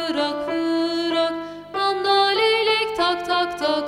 kurak kurak Mandalilik tak tak tak.